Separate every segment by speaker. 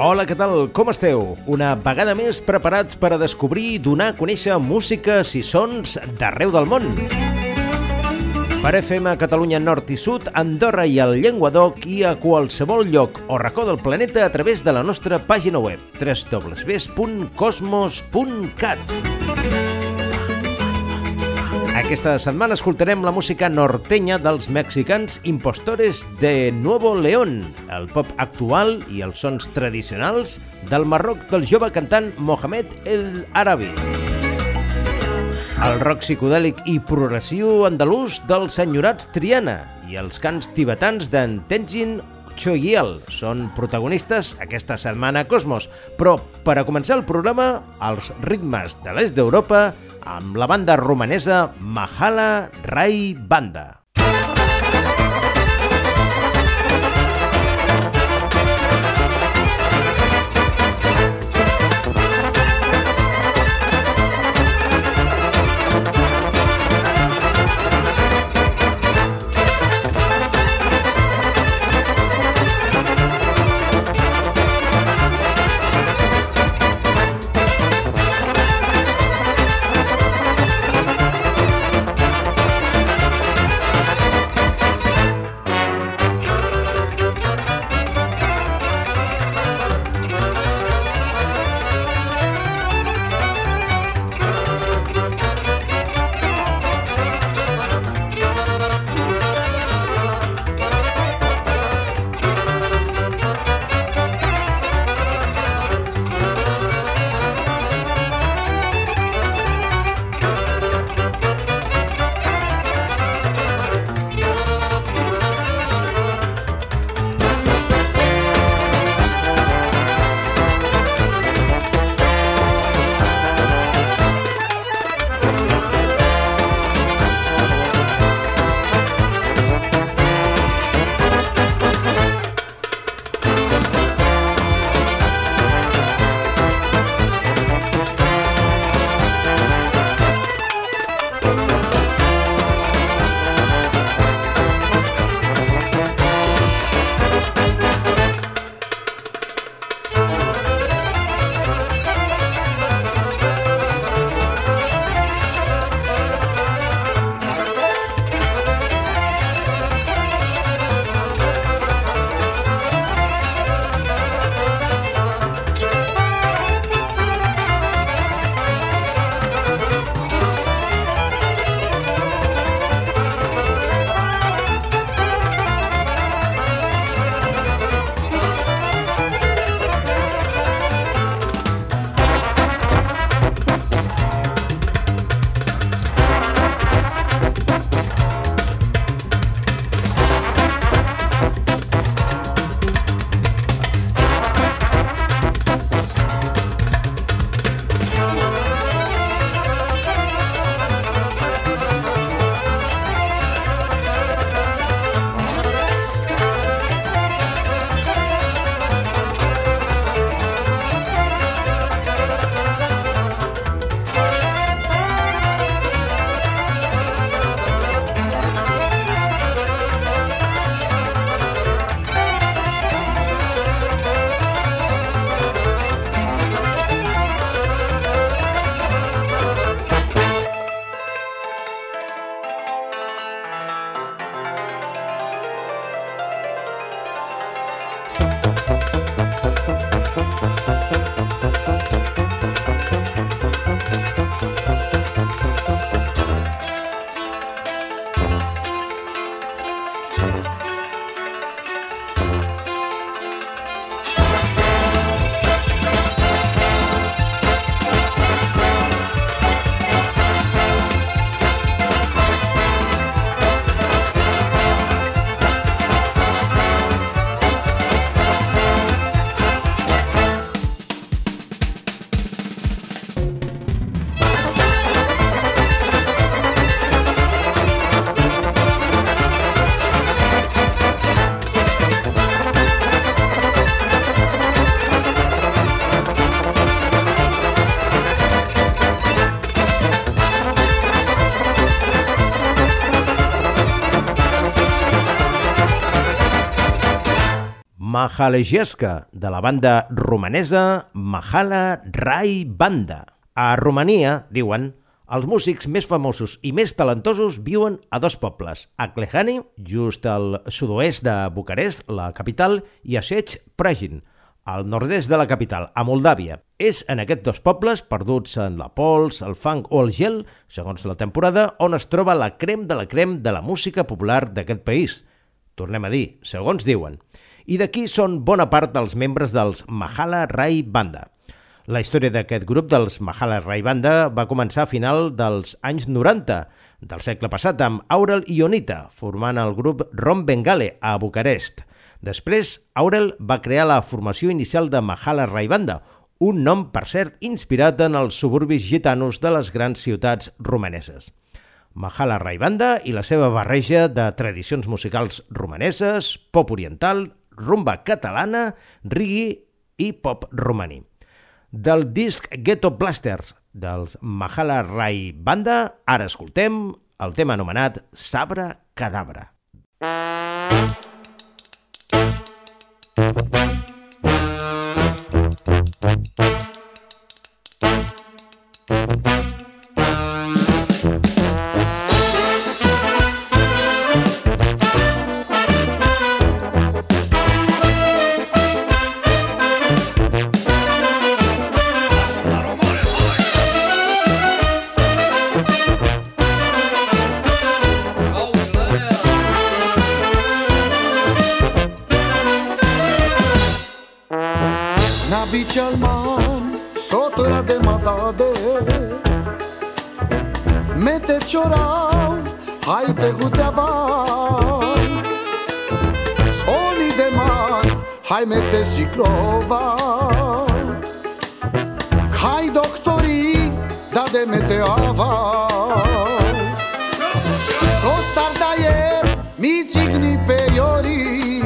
Speaker 1: Hola, què tal? Com esteu? Una vegada més preparats per a descobrir i donar a conèixer músiques i sons d'arreu del món. Per FM Catalunya Nord i Sud, Andorra i el Llenguadoc i a qualsevol lloc o racó del planeta a través de la nostra pàgina web www.cosmos.cat Aquesta setmana escoltarem la música norteña dels mexicans impostores de Nuevo León, el pop actual i els sons tradicionals del Marroc del jove cantant Mohamed El Arabi. El rock psicodèlic i progressiu andalús dels senyorats Triana i els cants tibetans d'en Tenzin Choyel són protagonistes aquesta setmana a Cosmos, però per a començar el programa, els ritmes de l'est d'Europa amb la banda romanesa Mahala Rai Banda. Mahalejeska, de la banda romanesa Mahala Rai Banda. A Romania, diuen, els músics més famosos i més talentosos viuen a dos pobles, a Klehani, just al sud-oest de Bucarest, la capital, i a Sech Pragin, al nord-est de la capital, a Moldàvia. És en aquests dos pobles, perduts en la pols, el fang o el gel, segons la temporada, on es troba la crem de la crem de la música popular d'aquest país. Tornem a dir, segons diuen. I d'aquí són bona part dels membres dels Mahala Rai Banda. La història d'aquest grup dels Mahala Rai Banda va començar a final dels anys 90 del segle passat amb Aurel i Onita, formant el grup Rom Bengale a Bucarest. Després, Aurel va crear la formació inicial de Mahala Rai Banda, un nom, per cert, inspirat en els suburbis gitanos de les grans ciutats romaneses. Mahala Rai Banda i la seva barreja de tradicions musicals romaneses, pop oriental, rumba catalana, rigui i pop romaní del disc Ghetto Blasters dels Mahala Rai Banda, ara escoltem el tema anomenat Sabre Cadabra.
Speaker 2: Çalman temete și clova Hai doctorii, da de meteava S-o star da e micigni pe iori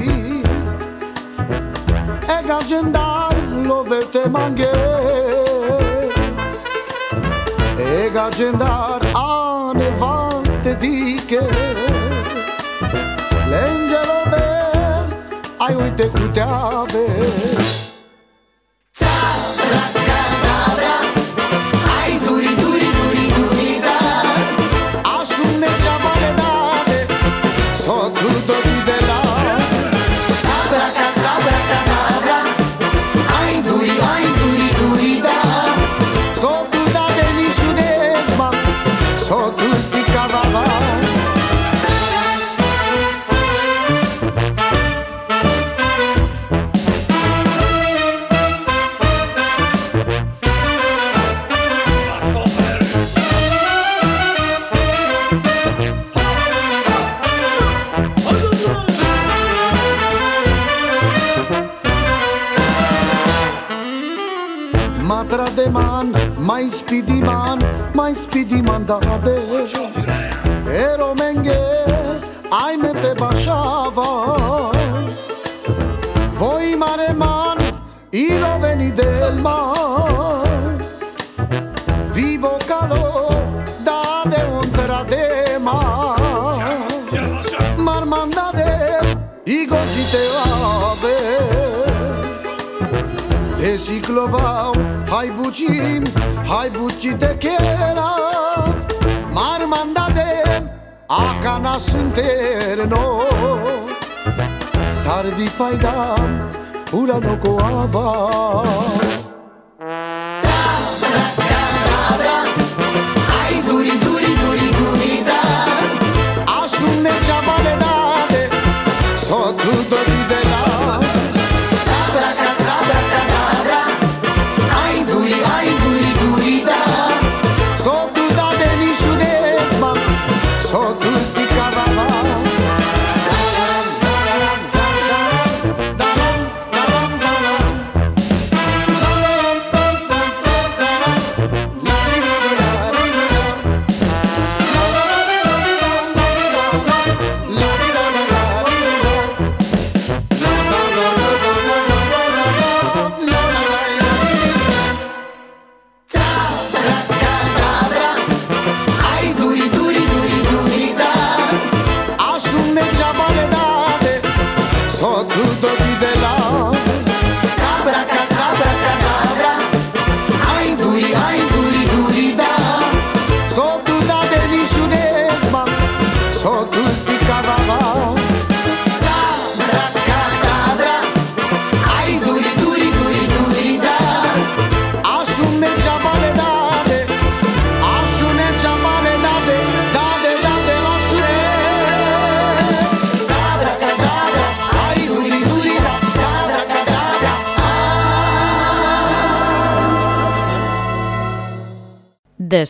Speaker 2: Ega gendar lovete mange Ega gendar a nevaste dike ai uite cu te ave ciclovau Hai bucin, hai bucin de cherav Mar mandade, acana suntero Sarvi faidam, urano coava.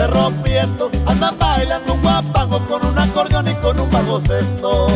Speaker 3: Cerro Prieto. Andan bailando un guapango con un acordeón y con un bajo cesto.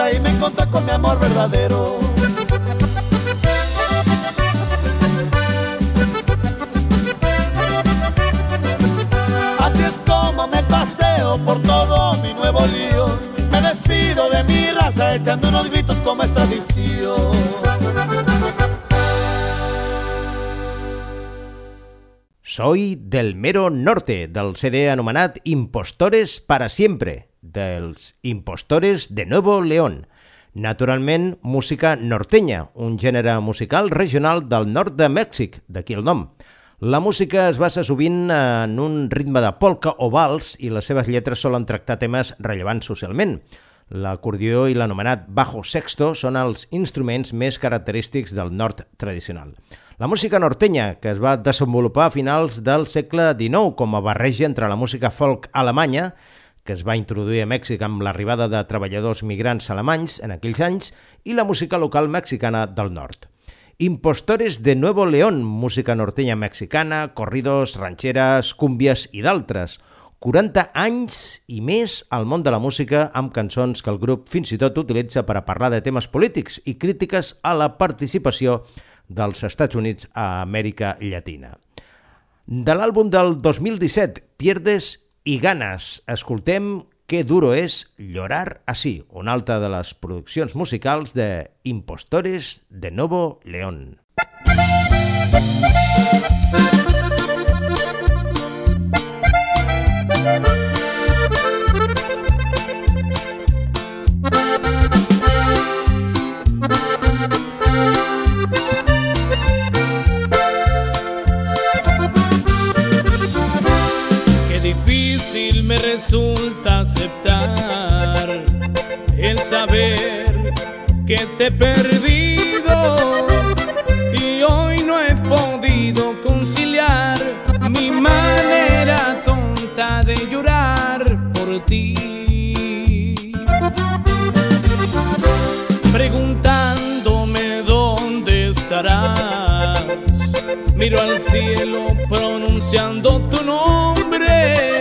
Speaker 3: Ahí me encontré con mi amor verdadero.
Speaker 1: Soy del mero norte, del CD anomenat Impostores para siempre, dels Impostores de Nuevo León. Naturalment, música nortenya, un gènere musical regional del nord de Mèxic, d'aquí el nom. La música es basa sovint en un ritme de polka o vals i les seves lletres solen tractar temes rellevants socialment. L'acordió i l'anomenat bajo sexto són els instruments més característics del nord tradicional. La música nortenya, que es va desenvolupar a finals del segle XIX com a barreja entre la música folk alemanya, que es va introduir a Mèxic amb l'arribada de treballadors migrants alemanys en aquells anys, i la música local mexicana del nord. Impostores de Nuevo León, música nortenya mexicana, corridos, rancheres, cúmbies i d'altres. 40 anys i més al món de la música amb cançons que el grup fins i tot utilitza per a parlar de temes polítics i crítiques a la participació dels Estats Units a Amèrica Llatina. De l'àlbum del 2017, Pierdes y ganas, escoltem Qué duro es llorar así, una altra de les produccions musicals de Impostores de Nuevo León.
Speaker 4: Qué resulta aceptar el saber que te he perdido y hoy no he podido conciliar mi manera tonta de llorar por ti. Preguntándome dónde estarás, miro al cielo pronunciando tu nombre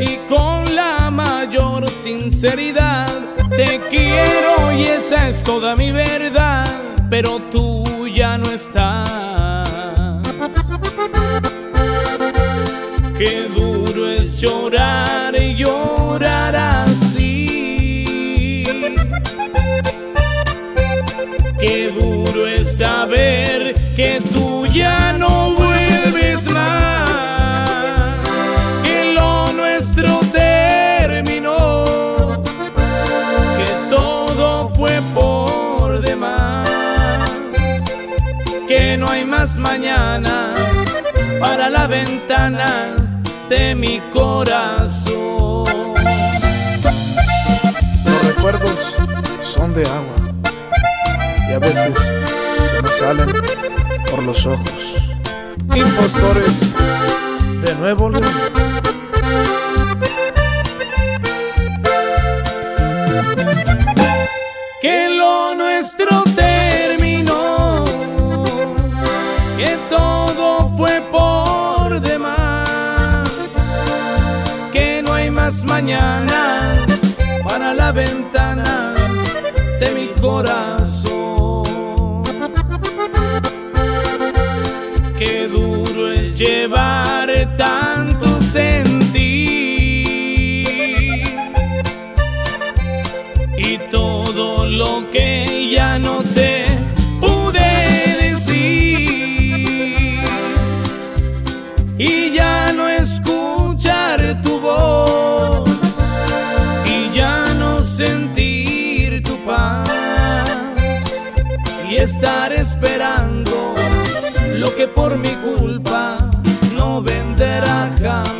Speaker 4: y con la mayor sinceridad. Te quiero y esa es toda mi verdad, pero tú ya no estás. Qué duro es llorar. mañanas para la ventana de mi corazón.
Speaker 5: Los recuerdos son de agua y a veces se me salen por los ojos. Impostores de nuevo.
Speaker 4: mañanas para la ventana. estar esperando lo que por mi culpa no venderá jamás.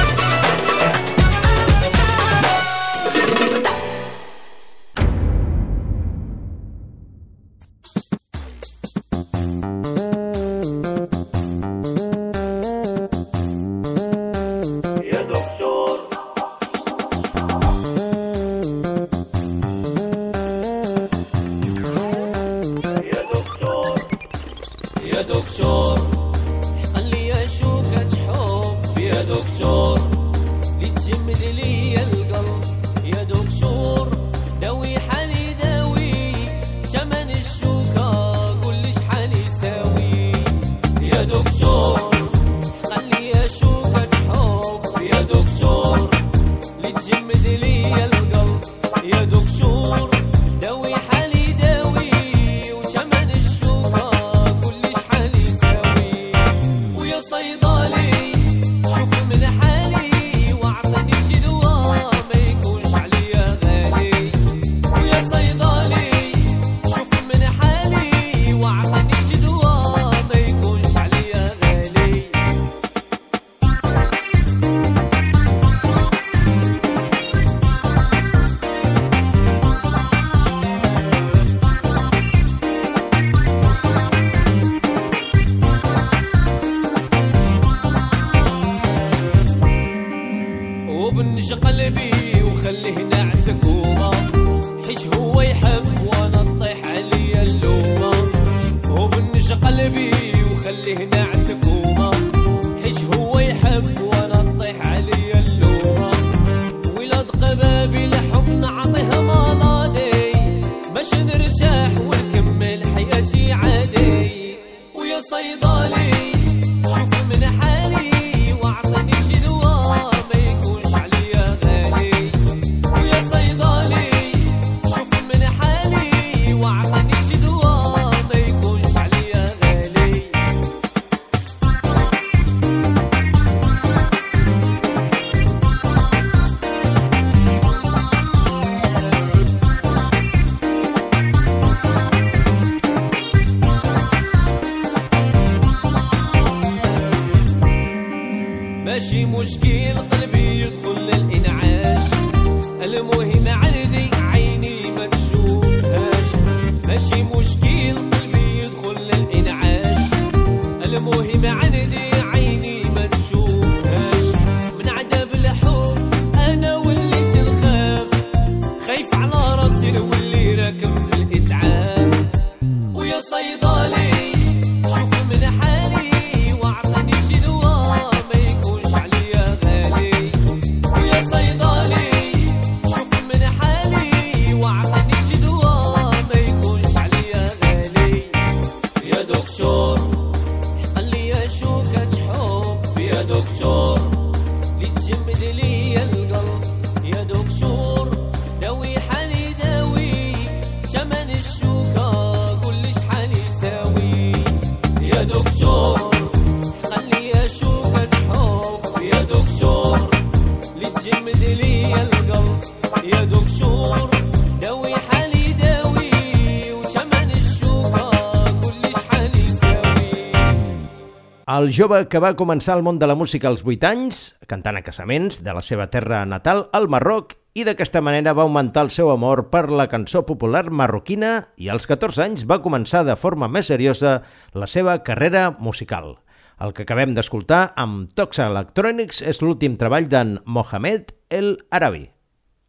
Speaker 1: Jove que va començar el món de la música als 8 anys, cantant a casaments de la seva terra natal, al Marroc, i d'aquesta manera va augmentar el seu amor per la cançó popular marroquina i als 14 anys va començar de forma més seriosa la seva carrera musical. El que acabem d'escoltar amb Toxa Electronics és l'últim treball d'en Mohamed El Arabi,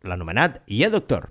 Speaker 1: l'anomenat Ja Doctor.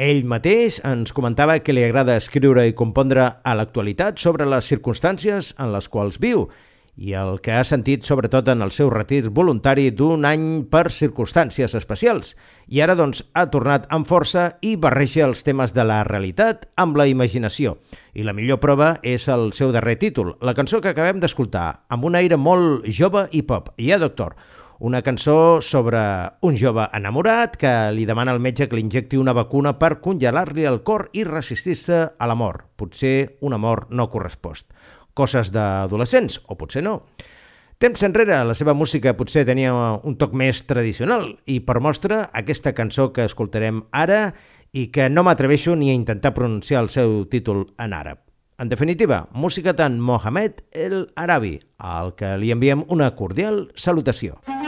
Speaker 1: Ell mateix ens comentava que li agrada escriure i compondre a l'actualitat sobre les circumstàncies en les quals viu i el que ha sentit sobretot en el seu retir voluntari d'un any per circumstàncies especials. I ara, doncs, ha tornat amb força i barreja els temes de la realitat amb la imaginació. I la millor prova és el seu darrer títol, la cançó que acabem d'escoltar, amb un aire molt jove i pop. I ja, doctor, una cançó sobre un jove enamorat que li demana al metge que li injecti una vacuna per congelar-li el cor i resistir-se a la mort. Potser un amor no correspost coses d'adolescents, o potser no. Temps enrere, la seva música potser tenia un toc més tradicional i per mostra aquesta cançó que escoltarem ara i que no m'atreveixo ni a intentar pronunciar el seu títol en àrab. En definitiva, música tan Mohamed El Arabi, al que li enviem una cordial salutació.
Speaker 6: Mm.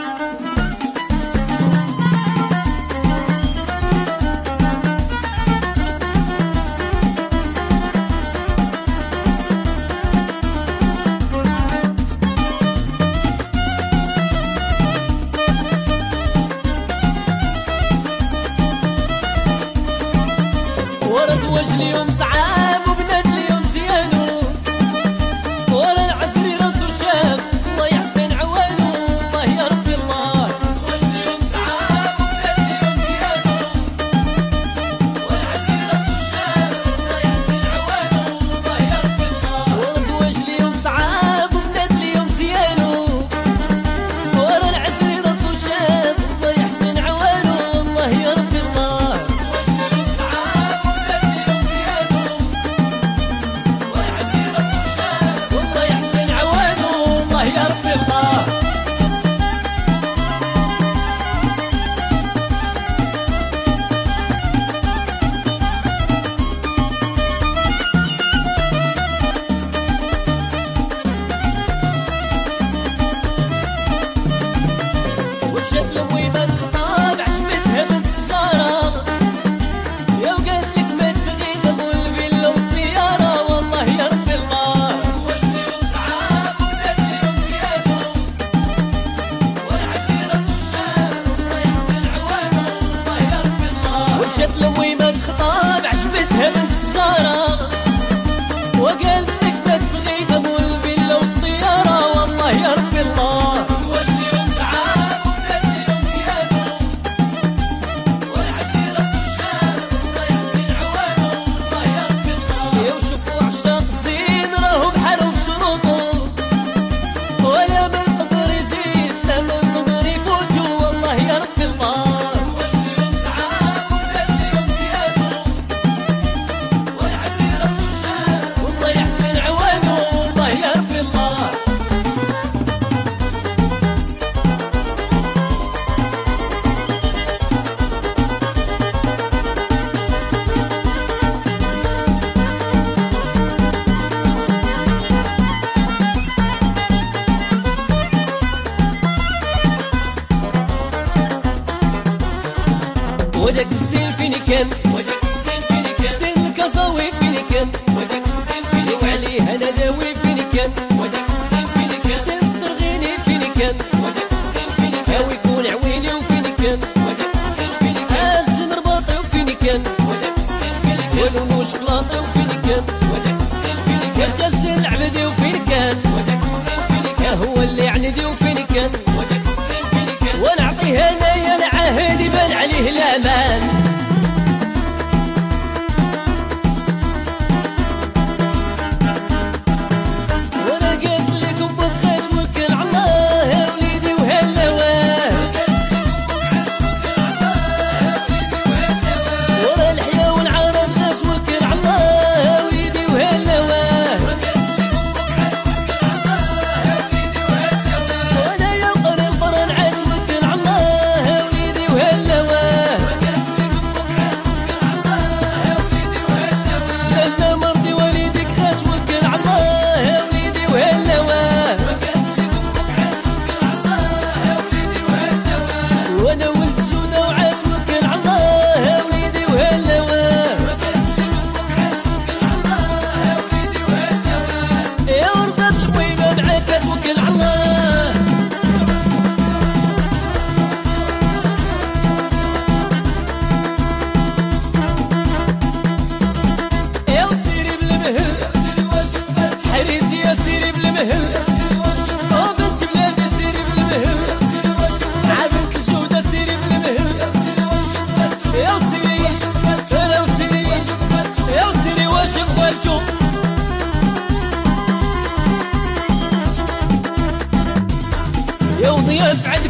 Speaker 6: hemen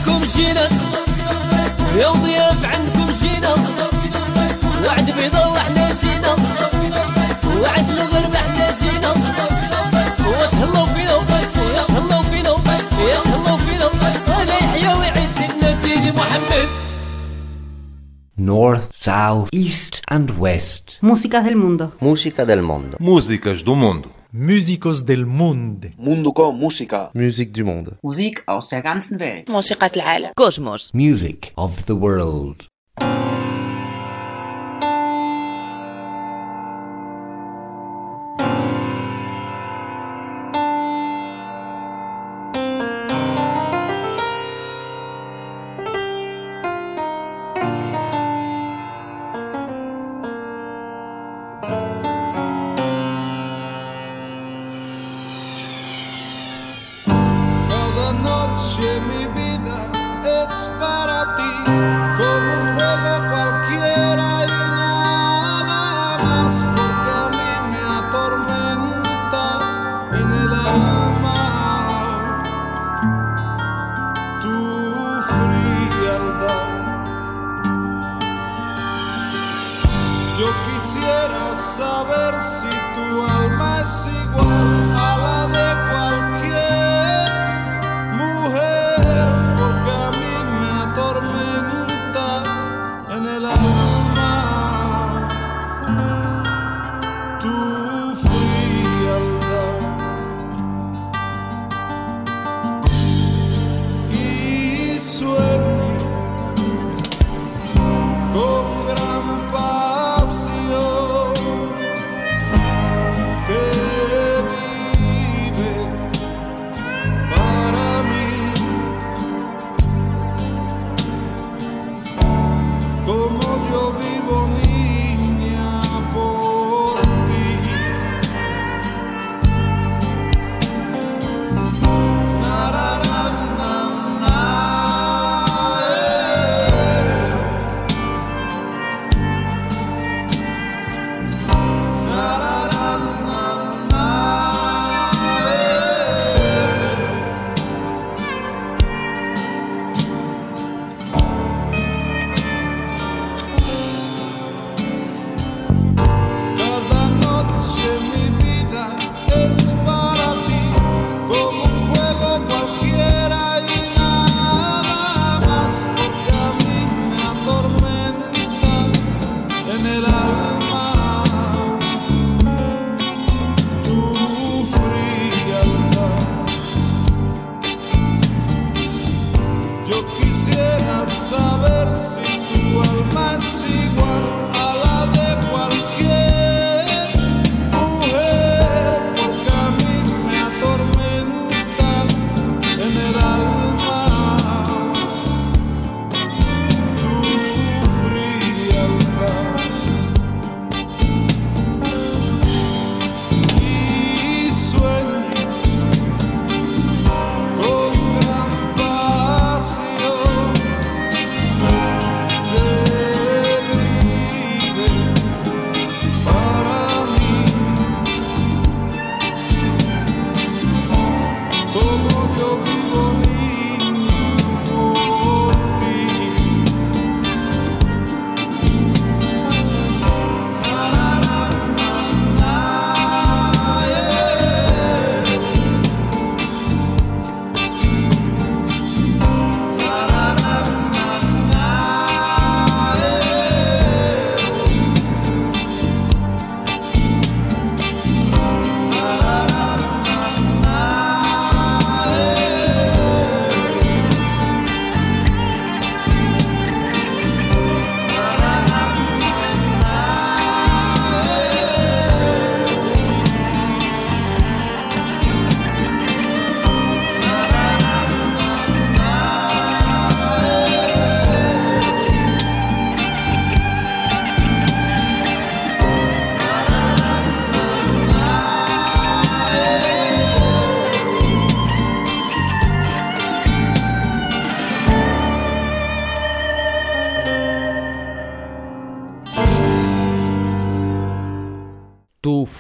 Speaker 6: عندكم جينا يا ضياف عندكم جينا وعد بيضا وحنا جينا وعد المغرب حنا جينا وتهلاو فينا وتهلاو فينا وتهلاو فينا أنا يحيى ويعز سيدنا سيدي محمد
Speaker 7: North, South, East and West.
Speaker 8: Música del mundo.
Speaker 9: Música del mundo.
Speaker 10: Músicas do mundo.
Speaker 11: Músicos del Mundo.
Speaker 12: Munduko musika.
Speaker 9: Musique du monde.
Speaker 13: Musik aus der ganzen Welt.
Speaker 14: Cosmos.
Speaker 7: Music of the world.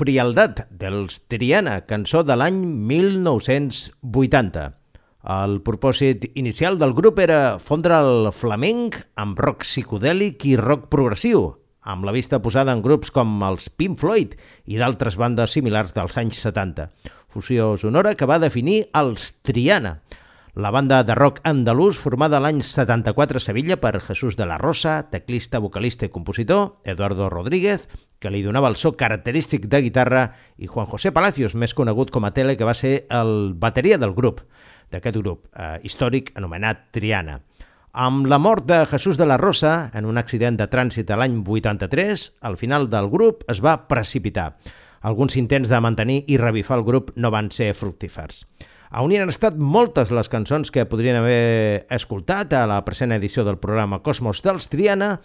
Speaker 1: Frialdat dels Triana, cançó de l'any 1980. El propòsit inicial del grup era fondre el flamenc amb rock psicodèlic i rock progressiu, amb la vista posada en grups com els Pink Floyd i d'altres bandes similars dels anys 70. Fusió sonora que va definir els Triana, la banda de rock andalús formada l'any 74 a Sevilla per Jesús de la Rosa, teclista, vocalista i compositor, Eduardo Rodríguez, que li donava el so característic de guitarra, i Juan José Palacios, més conegut com a Tele, que va ser el bateria del grup, d'aquest grup eh, històric anomenat Triana. Amb la mort de Jesús de la Rosa, en un accident de trànsit a l'any 83, al final del grup es va precipitar. Alguns intents de mantenir i revifar el grup no van ser fructífers. Haurien estat moltes les cançons que podrien haver escoltat a la present edició del programa Cosmos dels Triana.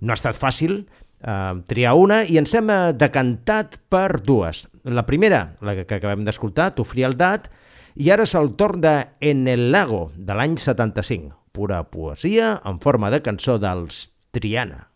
Speaker 1: No ha estat fàcil eh, triar una i ens hem decantat per dues. La primera, la que acabem d'escoltar, Tu frialdat, i ara és el torn de En el lago, de l'any 75. Pura poesia en forma de cançó dels Triana.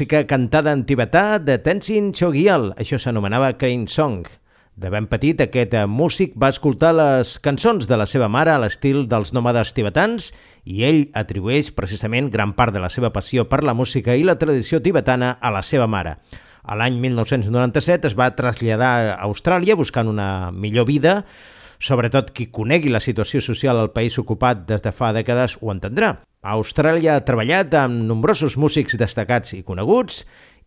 Speaker 1: Música cantada en tibetà de Tenzin Chogyal, això s'anomenava Crane Song. De ben petit, aquest músic va escoltar les cançons de la seva mare a l'estil dels nòmades tibetans i ell atribueix precisament gran part de la seva passió per la música i la tradició tibetana a la seva mare. A l'any 1997 es va traslladar a Austràlia buscant una millor vida, Sobretot qui conegui la situació social al país ocupat des de fa dècades ho entendrà. A Austràlia ha treballat amb nombrosos músics destacats i coneguts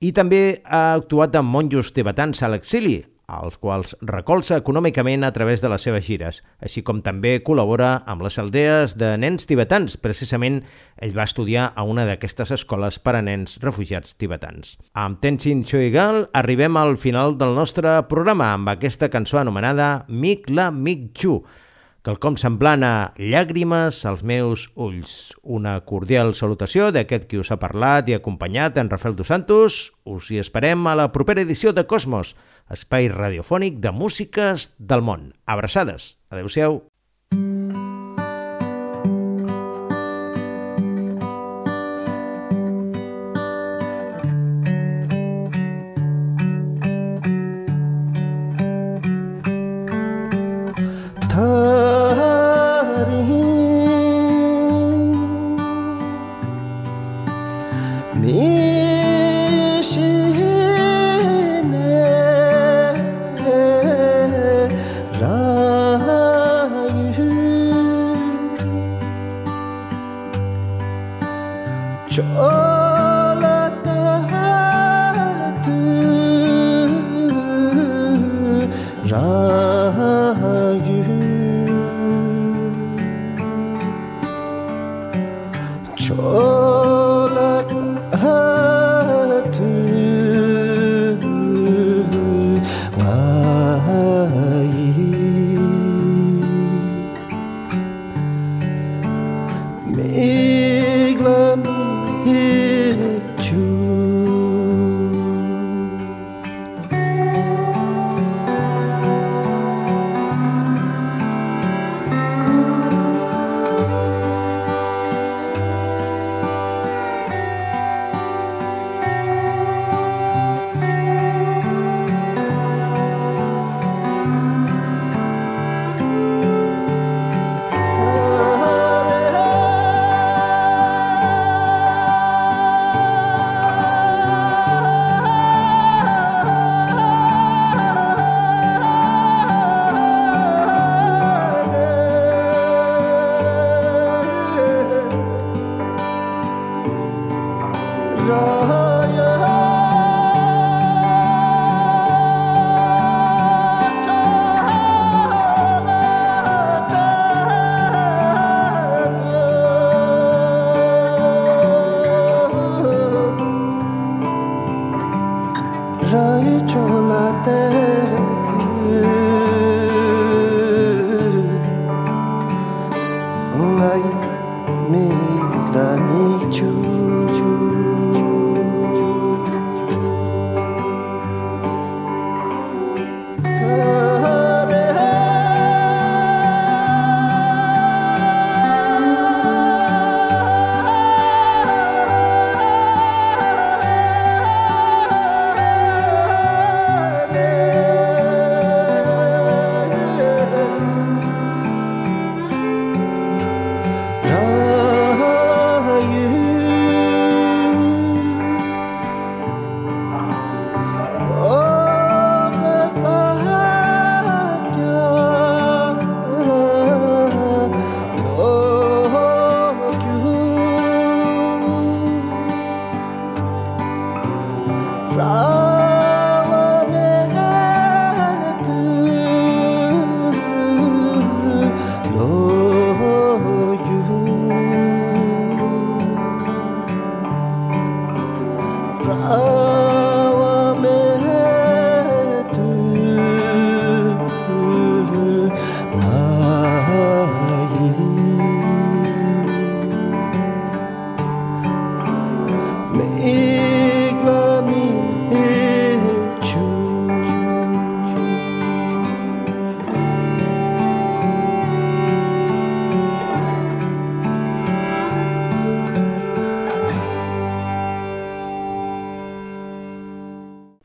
Speaker 1: i també ha actuat amb monjos tibetans a l'exili, als quals recolza econòmicament a través de les seves gires, així com també col·labora amb les aldees de nens tibetans. Precisament, ell va estudiar a una d'aquestes escoles per a nens refugiats tibetans. Amb Tenzin Choigal arribem al final del nostre programa amb aquesta cançó anomenada Mik La Mik Chu, quelcom semblant a llàgrimes als meus ulls. Una cordial salutació d'aquest qui us ha parlat i acompanyat, en Rafael Dos Santos. Us hi esperem a la propera edició de Cosmos, espai radiofònic de músiques del món. Abraçades. Adéu-siau.
Speaker 15: çolak 让